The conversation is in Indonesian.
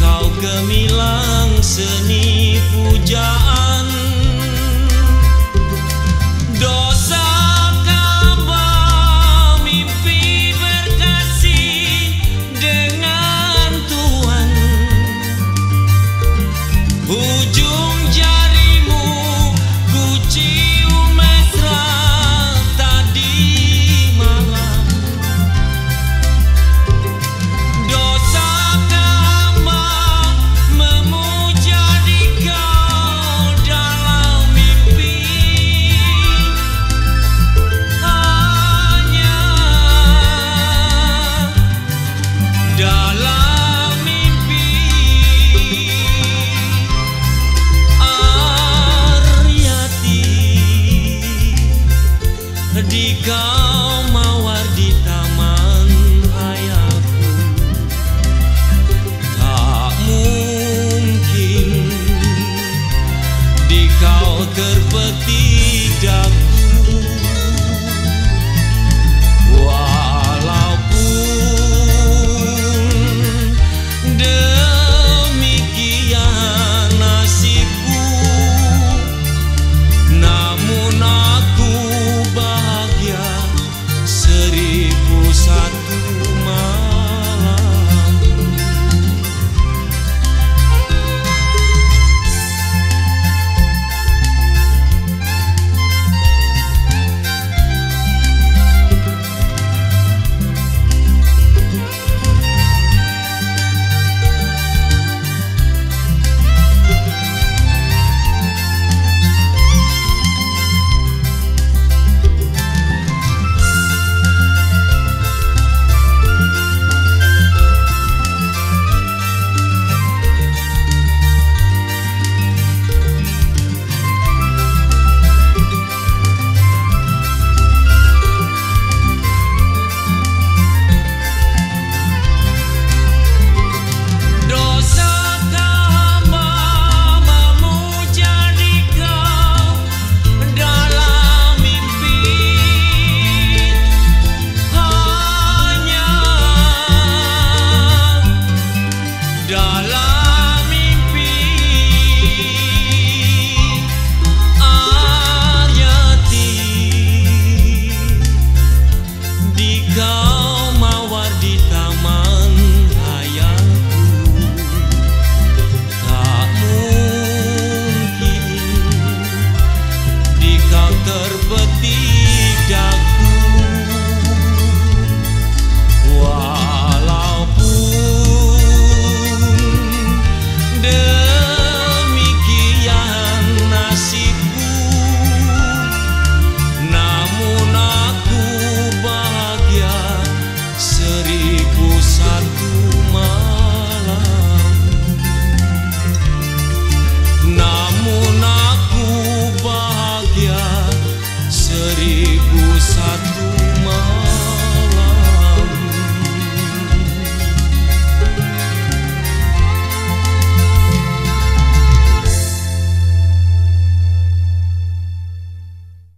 kau gemilang seni pujaan kau terpetik daku wow. I'm.